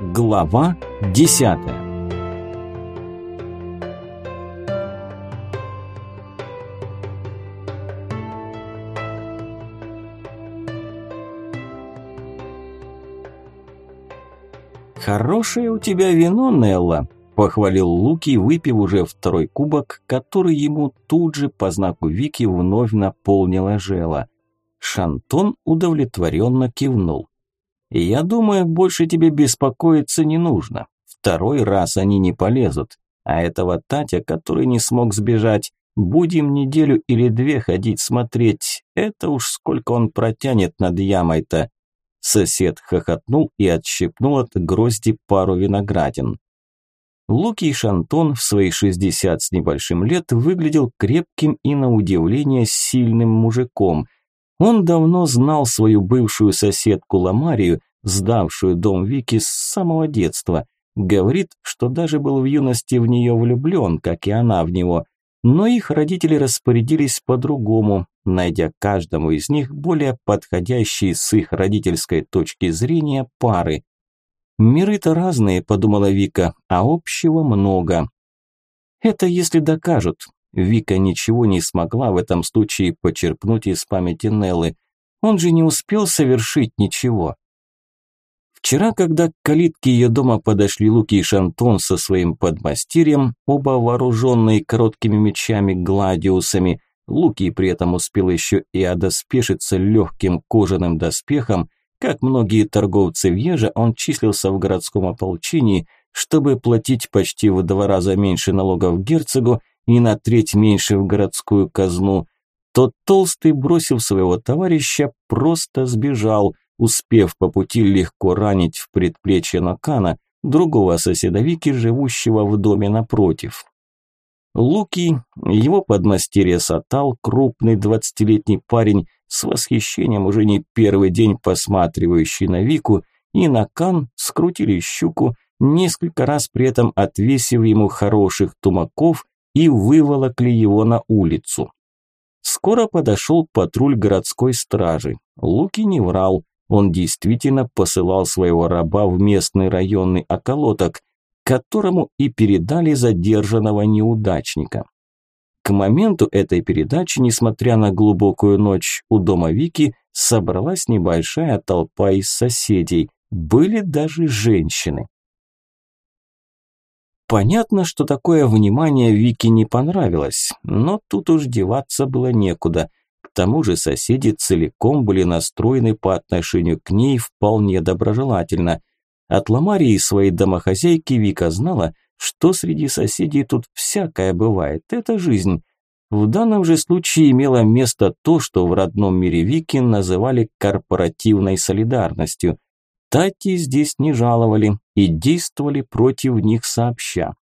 Глава десятая «Хорошее у тебя вино, Нелла», – похвалил Луки, выпив уже второй кубок, который ему тут же по знаку Вики вновь наполнила жела. Шантон удовлетворенно кивнул. «Я думаю, больше тебе беспокоиться не нужно. Второй раз они не полезут. А этого Татя, который не смог сбежать, будем неделю или две ходить смотреть. Это уж сколько он протянет над ямой-то». Сосед хохотнул и отщепнул от грозди пару виноградин. Луки Шантон в свои 60 с небольшим лет выглядел крепким и, на удивление, сильным мужиком – он давно знал свою бывшую соседку Ламарию, сдавшую дом Вики с самого детства. Говорит, что даже был в юности в нее влюблен, как и она в него. Но их родители распорядились по-другому, найдя каждому из них более подходящие с их родительской точки зрения пары. «Миры-то разные», – подумала Вика, – «а общего много». Это если докажут, Вика ничего не смогла в этом случае почерпнуть из памяти Неллы. Он же не успел совершить ничего. Вчера, когда к калитке ее дома подошли Луки и Шантон со своим подмастерьем, оба вооруженные короткими мечами-гладиусами, Луки при этом успел еще и одоспешиться легким кожаным доспехом, как многие торговцы Вьежа, он числился в городском ополчении, чтобы платить почти в два раза меньше налогов герцогу и на треть меньше в городскую казну, то Толстый, бросив своего товарища, просто сбежал, успев по пути легко ранить в предплечье Накана, другого соседа Вики, живущего в доме напротив. Луки, его подмастерье Сатал, крупный двадцатилетний парень, с восхищением уже не первый день посматривающий на Вику, и Накан скрутили щуку, несколько раз при этом отвесив ему хороших тумаков и выволокли его на улицу. Скоро подошел патруль городской стражи. Луки не врал, он действительно посылал своего раба в местный районный околоток, которому и передали задержанного неудачника. К моменту этой передачи, несмотря на глубокую ночь, у дома Вики собралась небольшая толпа из соседей, были даже женщины. Понятно, что такое внимание Вики не понравилось, но тут уж деваться было некуда. К тому же соседи целиком были настроены по отношению к ней вполне доброжелательно. От Ламарии своей домохозяйки Вика знала, что среди соседей тут всякое бывает, это жизнь. В данном же случае имело место то, что в родном мире Вики называли корпоративной солидарностью – Тати здесь не жаловали и действовали против них сообща.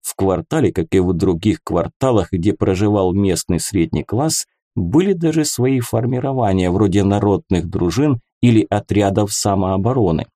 В квартале, как и в других кварталах, где проживал местный средний класс, были даже свои формирования вроде народных дружин или отрядов самообороны.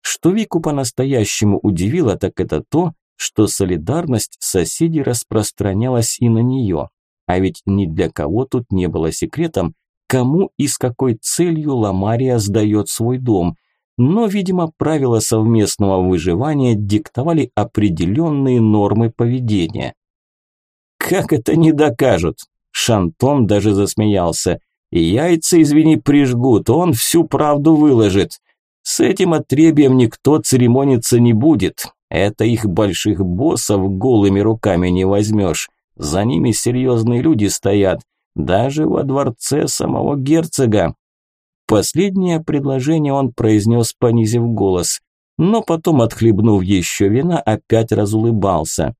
Что Вику по-настоящему удивило, так это то, что солидарность соседей распространялась и на нее. А ведь ни для кого тут не было секретом, кому и с какой целью Ламария сдает свой дом – но, видимо, правила совместного выживания диктовали определенные нормы поведения. «Как это не докажут?» Шантон даже засмеялся. «Яйца, извини, прижгут, он всю правду выложит. С этим отребием никто церемониться не будет. Это их больших боссов голыми руками не возьмешь. За ними серьезные люди стоят, даже во дворце самого герцога. Последнее предложение он произнес, понизив голос, но потом, отхлебнув еще вина, опять разулыбался.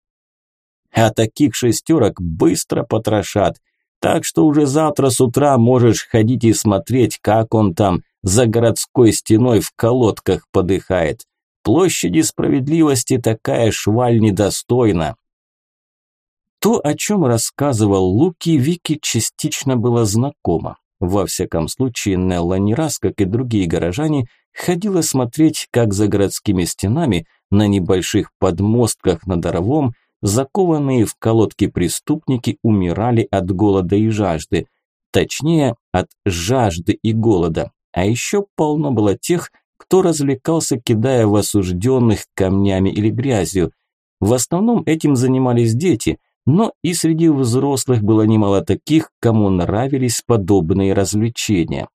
А таких шестерок быстро потрошат, так что уже завтра с утра можешь ходить и смотреть, как он там за городской стеной в колодках подыхает. Площади справедливости такая шваль недостойна. То, о чем рассказывал Луки, Вики частично было знакомо. Во всяком случае, Нелла не раз, как и другие горожане, ходила смотреть, как за городскими стенами на небольших подмостках над Оровом закованные в колодки преступники умирали от голода и жажды. Точнее, от жажды и голода. А еще полно было тех, кто развлекался, кидая в осужденных камнями или грязью. В основном этим занимались дети, но и среди взрослых было немало таких, кому нравились подобные развлечения.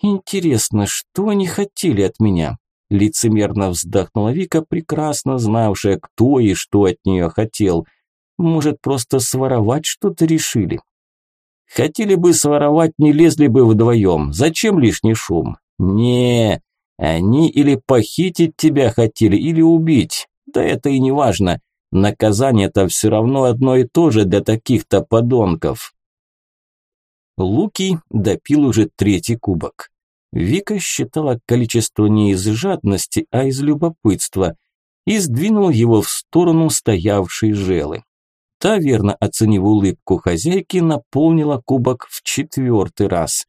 Интересно, что они хотели от меня? Лицемерно вздохнула Вика, прекрасно знавшая, кто и что от нее хотел. Может, просто своровать что-то решили? Хотели бы своровать, не лезли бы вдвоем. Зачем лишний шум? Не, они или похитить тебя хотели, или убить. Да это и не важно. Наказание-то все равно одно и то же для таких-то подонков. Луки допил уже третий кубок. Вика считала количество не из жадности, а из любопытства и сдвинул его в сторону стоявшей желы. Та, верно оценив улыбку хозяйки, наполнила кубок в четвертый раз.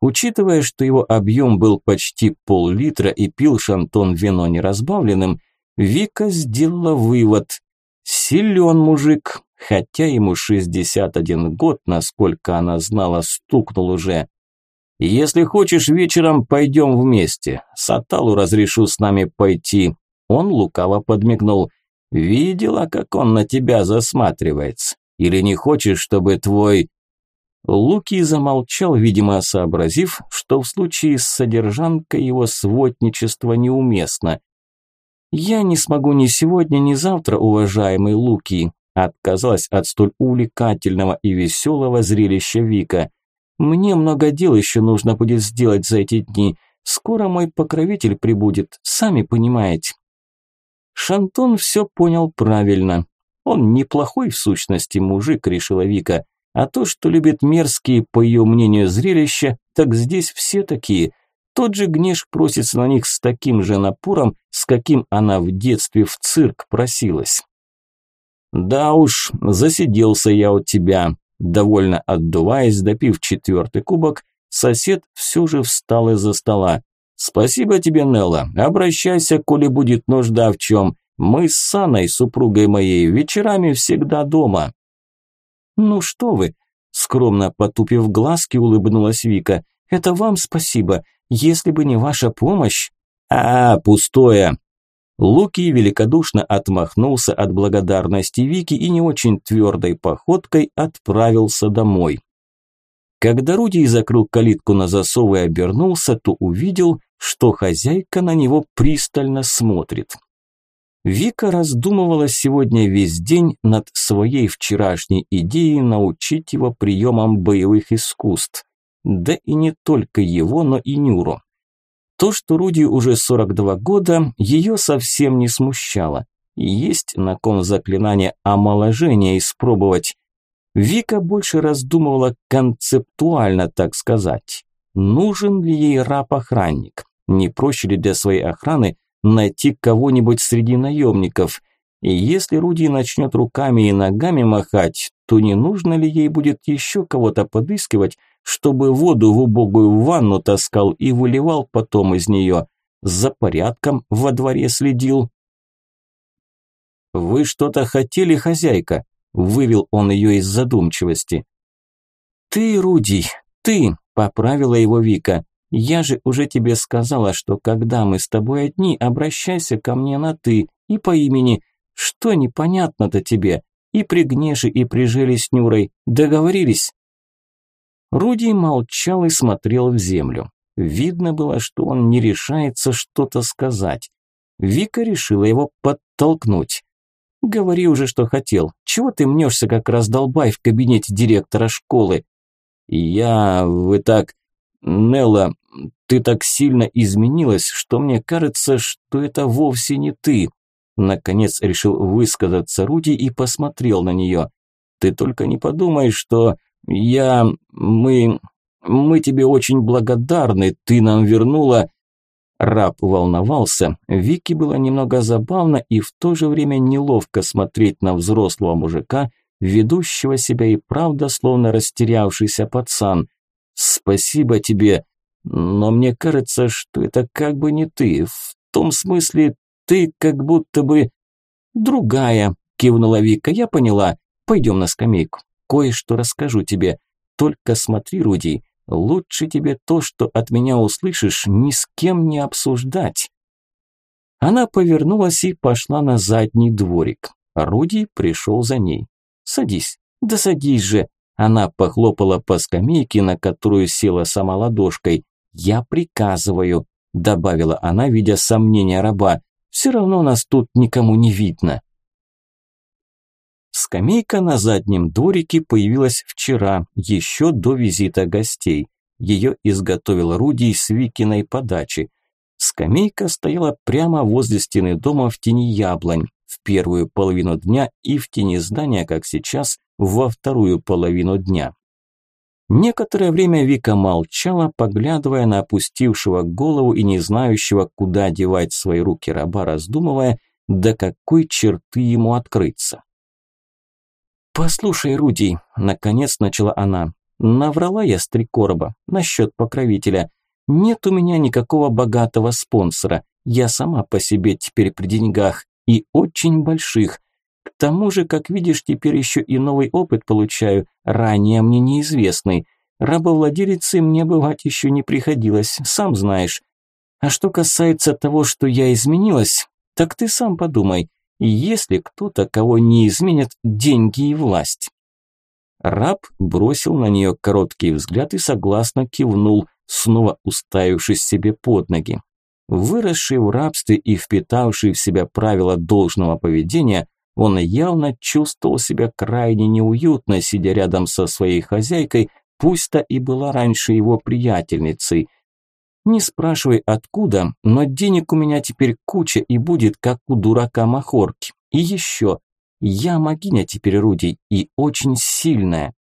Учитывая, что его объем был почти пол-литра и пил Шантон вино неразбавленным, Вика сделала вывод. Силен мужик, хотя ему 61 год, насколько она знала, стукнул уже. Если хочешь, вечером пойдем вместе. Саталу разрешу с нами пойти. Он лукаво подмигнул. Видела, как он на тебя засматривается? Или не хочешь, чтобы твой... Луки замолчал, видимо, сообразив, что в случае с содержанкой его сводничество неуместно. «Я не смогу ни сегодня, ни завтра, уважаемый Луки», отказалась от столь увлекательного и веселого зрелища Вика. Мне много дел еще нужно будет сделать за эти дни. Скоро мой покровитель прибудет, сами понимаете. Шантон все понял правильно. Он неплохой в сущности мужик, решила Вика. А то, что любит мерзкие, по ее мнению, зрелища, так здесь все такие. Тот же Гнеш просится на них с таким же напором, с каким она в детстве в цирк просилась. «Да уж, засиделся я у тебя», Довольно отдуваясь, допив четвертый кубок, сосед все же встал из-за стола. «Спасибо тебе, Нелла. Обращайся, коли будет нужда в чем. Мы с Саной, супругой моей, вечерами всегда дома». «Ну что вы?» – скромно потупив глазки, улыбнулась Вика. «Это вам спасибо. Если бы не ваша помощь...» «А, пустое!» Луки великодушно отмахнулся от благодарности Вики и не очень твердой походкой отправился домой. Когда Руди закрыл калитку на засов и обернулся, то увидел, что хозяйка на него пристально смотрит. Вика раздумывала сегодня весь день над своей вчерашней идеей научить его приемам боевых искусств. Да и не только его, но и Нюру. То, что Руди уже 42 года, ее совсем не смущало. Есть на ком заклинание омоложения испробовать. Вика больше раздумывала концептуально, так сказать. Нужен ли ей раб-охранник? Не проще ли для своей охраны найти кого-нибудь среди наемников? И если Руди начнет руками и ногами махать, то не нужно ли ей будет еще кого-то подыскивать, чтобы воду в убогую ванну таскал и выливал потом из нее. За порядком во дворе следил. «Вы что-то хотели, хозяйка?» – вывел он ее из задумчивости. «Ты, Руди, ты!» – поправила его Вика. «Я же уже тебе сказала, что когда мы с тобой одни, обращайся ко мне на «ты» и по имени. Что непонятно-то тебе? И при Гнеше, и при Желе с Нюрой. Договорились?» Руди молчал и смотрел в землю. Видно было, что он не решается что-то сказать. Вика решила его подтолкнуть. «Говори уже, что хотел. Чего ты мнешься, как раздолбай в кабинете директора школы?» «Я... вы так... Нелла, ты так сильно изменилась, что мне кажется, что это вовсе не ты». Наконец решил высказаться Руди и посмотрел на нее. «Ты только не подумай, что...» Я... мы... мы тебе очень благодарны, ты нам вернула...» Раб волновался, Вики было немного забавно и в то же время неловко смотреть на взрослого мужика, ведущего себя и правда словно растерявшийся пацан. «Спасибо тебе, но мне кажется, что это как бы не ты, в том смысле, ты как будто бы...» «Другая», – кивнула Вика, – «я поняла, пойдем на скамейку» кое-что расскажу тебе. Только смотри, Руди, Лучше тебе то, что от меня услышишь, ни с кем не обсуждать. Она повернулась и пошла на задний дворик. Руди пришел за ней. «Садись». «Да садись же». Она похлопала по скамейке, на которую села сама ладошкой. «Я приказываю», – добавила она, видя сомнения раба. «Все равно нас тут никому не видно». Скамейка на заднем дворике появилась вчера, еще до визита гостей. Ее изготовил Руди с Викиной подачи. Скамейка стояла прямо возле стены дома в тени яблонь, в первую половину дня и в тени здания, как сейчас, во вторую половину дня. Некоторое время Вика молчала, поглядывая на опустившего голову и не знающего, куда девать свои руки раба, раздумывая, до какой черты ему открыться. «Послушай, Руди», – наконец начала она, – «наврала я с три короба насчет покровителя. Нет у меня никакого богатого спонсора, я сама по себе теперь при деньгах, и очень больших. К тому же, как видишь, теперь еще и новый опыт получаю, ранее мне неизвестный. Рабовладелицей мне бывать еще не приходилось, сам знаешь. А что касается того, что я изменилась, так ты сам подумай если кто-то, кого не изменят деньги и власть. Раб бросил на нее короткий взгляд и согласно кивнул, снова уставившись себе под ноги. Выросший в рабстве и впитавший в себя правила должного поведения, он явно чувствовал себя крайне неуютно, сидя рядом со своей хозяйкой, пусть-то и была раньше его приятельницей. Не спрашивай откуда, но денег у меня теперь куча и будет как у дурака Махорки. И еще, я могиня теперь, Руди, и очень сильная.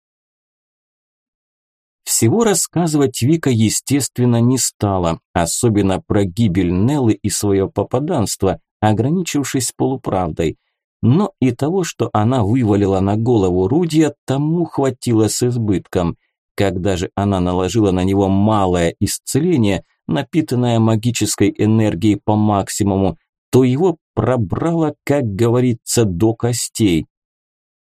Всего рассказывать Вика, естественно, не стала, особенно про гибель Неллы и свое попаданство, ограничившись полуправдой. Но и того, что она вывалила на голову Рудия, тому хватило с избытком. Когда же она наложила на него малое исцеление – напитанная магической энергией по максимуму, то его пробрало, как говорится, до костей.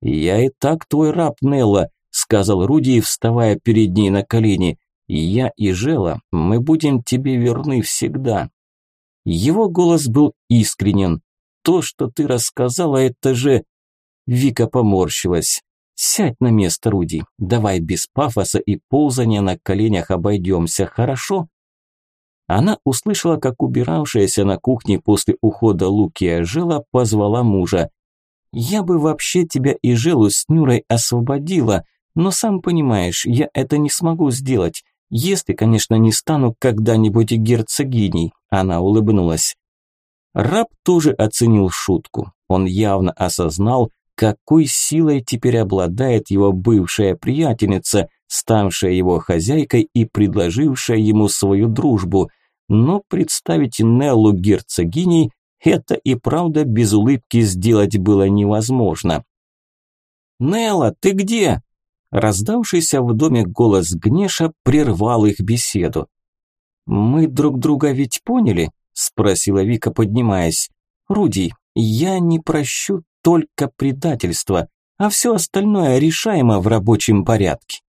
«Я и так твой раб, Нелла», – сказал Руди, вставая перед ней на колени. «Я и Жела, мы будем тебе верны всегда». Его голос был искренен. «То, что ты рассказала, это же...» Вика поморщилась. «Сядь на место, Руди. Давай без пафоса и ползания на коленях обойдемся, хорошо?» Она услышала, как убиравшаяся на кухне после ухода Лукия Жела позвала мужа. «Я бы вообще тебя и Желу с Нюрой освободила, но сам понимаешь, я это не смогу сделать, если, конечно, не стану когда-нибудь герцогиней», она улыбнулась. Раб тоже оценил шутку. Он явно осознал, какой силой теперь обладает его бывшая приятельница, ставшая его хозяйкой и предложившая ему свою дружбу но представить Неллу герцогиней это и правда без улыбки сделать было невозможно. «Нелла, ты где?» Раздавшийся в доме голос Гнеша прервал их беседу. «Мы друг друга ведь поняли?» – спросила Вика, поднимаясь. «Руди, я не прощу только предательство, а все остальное решаемо в рабочем порядке».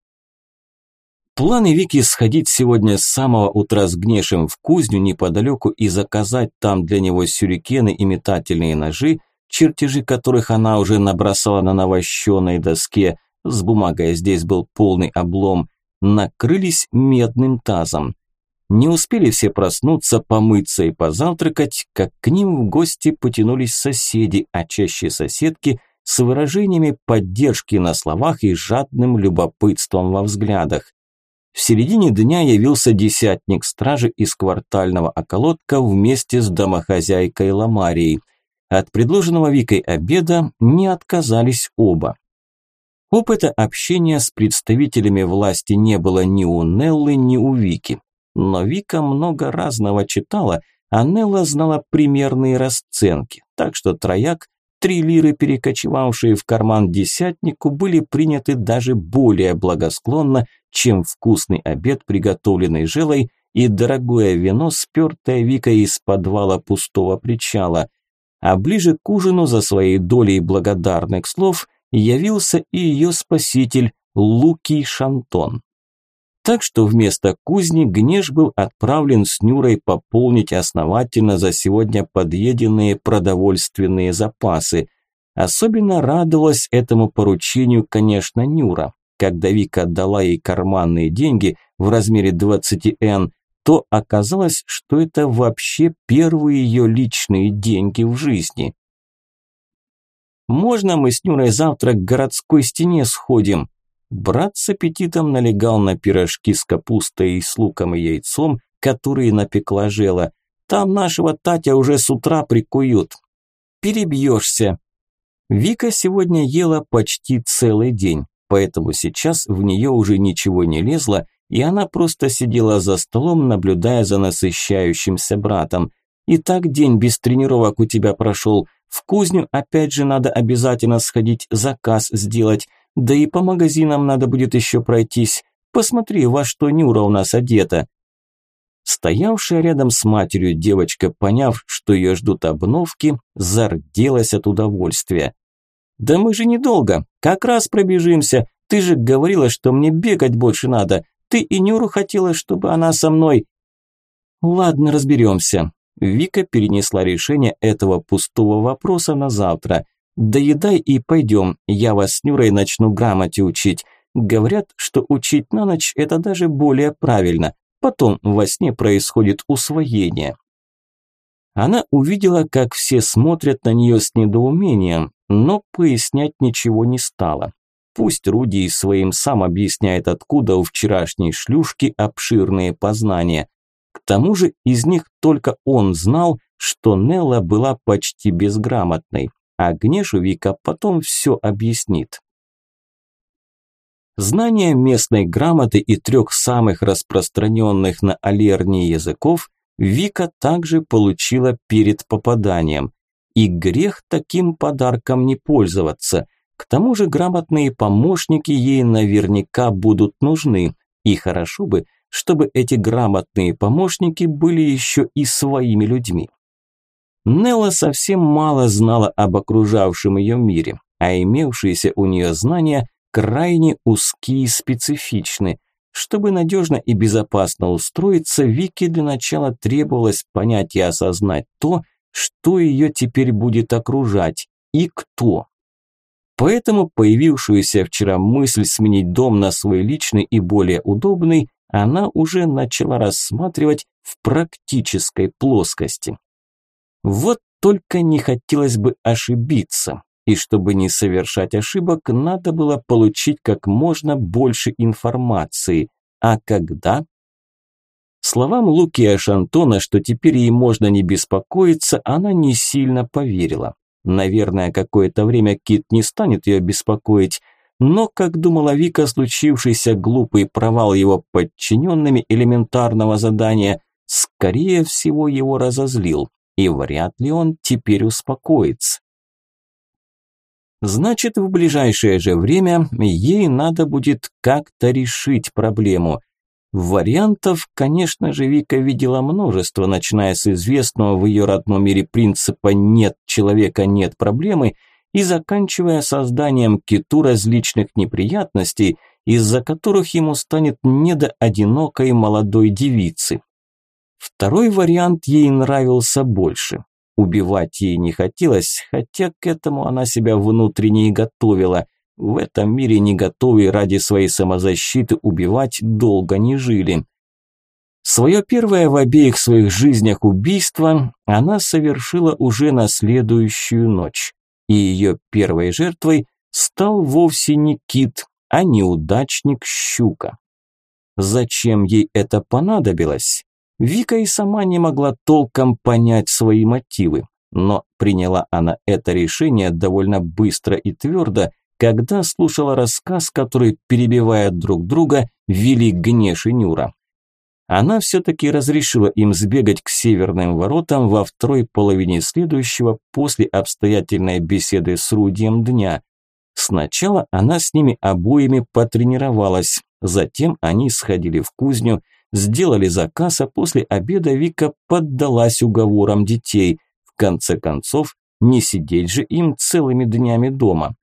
Планы Вики сходить сегодня с самого утра с Гнешем в кузню неподалеку и заказать там для него сюрикены и метательные ножи, чертежи которых она уже набросала на навощенной доске, с бумагой здесь был полный облом, накрылись медным тазом. Не успели все проснуться, помыться и позавтракать, как к ним в гости потянулись соседи, а чаще соседки, с выражениями поддержки на словах и жадным любопытством во взглядах. В середине дня явился десятник стражи из квартального околотка вместе с домохозяйкой Ламарией. От предложенного Викой обеда не отказались оба. Опыта общения с представителями власти не было ни у Неллы, ни у Вики. Но Вика много разного читала, а Нелла знала примерные расценки, так что трояк Три лиры, перекочевавшие в карман десятнику, были приняты даже более благосклонно, чем вкусный обед, приготовленный желой, и дорогое вино, спертое Викой из подвала пустого причала. А ближе к ужину за своей долей благодарных слов явился и ее спаситель Лукий Шантон. Так что вместо кузни Гнеш был отправлен с Нюрой пополнить основательно за сегодня подъеденные продовольственные запасы. Особенно радовалась этому поручению, конечно, Нюра. Когда Вика отдала ей карманные деньги в размере 20 Н, то оказалось, что это вообще первые ее личные деньги в жизни. «Можно мы с Нюрой завтра к городской стене сходим?» Брат с аппетитом налегал на пирожки с капустой и с луком и яйцом, которые напекла Жела. «Там нашего Татя уже с утра прикуют». «Перебьешься». Вика сегодня ела почти целый день, поэтому сейчас в нее уже ничего не лезло, и она просто сидела за столом, наблюдая за насыщающимся братом. «И так день без тренировок у тебя прошел. В кузню опять же надо обязательно сходить, заказ сделать. Да и по магазинам надо будет еще пройтись. Посмотри, во что Нюра у нас одета». Стоявшая рядом с матерью девочка, поняв, что ее ждут обновки, зарделась от удовольствия. «Да мы же недолго, как раз пробежимся. Ты же говорила, что мне бегать больше надо. Ты и Нюру хотела, чтобы она со мной...» «Ладно, разберемся». Вика перенесла решение этого пустого вопроса на завтра. «Доедай и пойдем, я вас с Нюрой начну грамоте учить. Говорят, что учить на ночь – это даже более правильно. Потом во сне происходит усвоение». Она увидела, как все смотрят на нее с недоумением, но пояснять ничего не стала. Пусть Руди своим сам объясняет, откуда у вчерашней шлюшки обширные познания. К тому же из них только он знал, что Нелла была почти безграмотной, а Гнешу Вика потом все объяснит. Знание местной грамоты и трех самых распространенных на Алернии языков Вика также получила перед попаданием. И грех таким подарком не пользоваться – к тому же грамотные помощники ей наверняка будут нужны, и хорошо бы, чтобы эти грамотные помощники были еще и своими людьми. Нелла совсем мало знала об окружавшем ее мире, а имевшиеся у нее знания крайне узкие и специфичны. Чтобы надежно и безопасно устроиться, Вике для начала требовалось понять и осознать то, что ее теперь будет окружать и кто. Поэтому появившуюся вчера мысль сменить дом на свой личный и более удобный, она уже начала рассматривать в практической плоскости. Вот только не хотелось бы ошибиться, и чтобы не совершать ошибок, надо было получить как можно больше информации. А когда? Словам Луки и что теперь ей можно не беспокоиться, она не сильно поверила. Наверное, какое-то время Кит не станет ее беспокоить, но, как думала Вика, случившийся глупый провал его подчиненными элементарного задания, скорее всего, его разозлил, и вряд ли он теперь успокоится. Значит, в ближайшее же время ей надо будет как-то решить проблему. Вариантов, конечно же, Вика видела множество, начиная с известного в ее родном мире принципа «нет человека, нет проблемы» и заканчивая созданием киту различных неприятностей, из-за которых ему станет не до одинокой молодой девицы. Второй вариант ей нравился больше. Убивать ей не хотелось, хотя к этому она себя внутренне и готовила – в этом мире не готовые ради своей самозащиты убивать долго не жили. Свое первое в обеих своих жизнях убийство она совершила уже на следующую ночь. И ее первой жертвой стал вовсе не кит, а неудачник щука. Зачем ей это понадобилось? Вика и сама не могла толком понять свои мотивы, но приняла она это решение довольно быстро и твердо, когда слушала рассказ, который, перебивая друг друга, вели Гнеш и Нюра. Она все-таки разрешила им сбегать к северным воротам во второй половине следующего после обстоятельной беседы с Рудием дня. Сначала она с ними обоими потренировалась, затем они сходили в кузню, сделали заказ, а после обеда Вика поддалась уговорам детей. В конце концов, не сидеть же им целыми днями дома.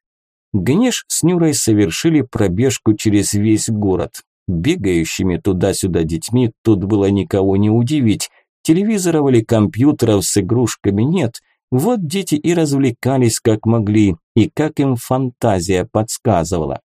Гнеш с Нюрой совершили пробежку через весь город. Бегающими туда-сюда детьми тут было никого не удивить. Телевизоров или компьютеров с игрушками нет. Вот дети и развлекались как могли, и как им фантазия подсказывала.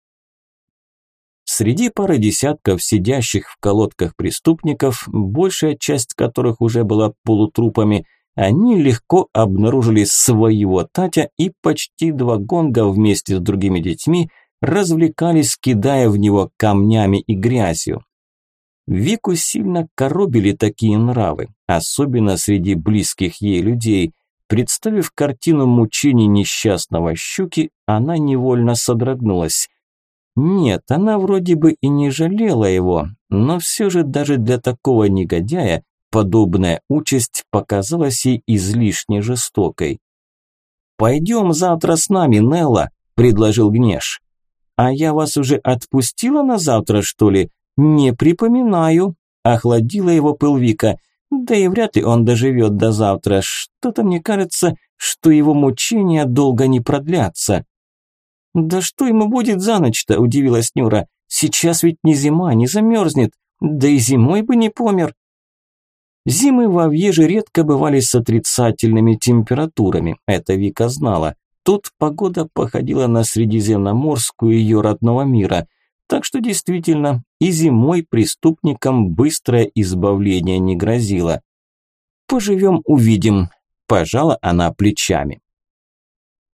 Среди пары десятков сидящих в колодках преступников, большая часть которых уже была полутрупами, они легко обнаружили своего Татя и почти два гонга вместе с другими детьми развлекались, кидая в него камнями и грязью. Вику сильно коробили такие нравы, особенно среди близких ей людей. Представив картину мучений несчастного щуки, она невольно содрогнулась. Нет, она вроде бы и не жалела его, но все же даже для такого негодяя подобная участь показалась ей излишне жестокой. «Пойдем завтра с нами, Нелла», – предложил Гнеш. «А я вас уже отпустила на завтра, что ли? Не припоминаю», – охладила его пыл Вика. «Да и вряд ли он доживет до завтра. Что-то мне кажется, что его мучения долго не продлятся». «Да что ему будет за ночь-то?» – удивилась Нюра. «Сейчас ведь не зима, не замерзнет. Да и зимой бы не помер. Зимы в Авьеже редко бывали с отрицательными температурами, это Вика знала. Тут погода походила на средиземноморскую ее родного мира. Так что действительно, и зимой преступникам быстрое избавление не грозило. «Поживем – увидим», – пожала она плечами.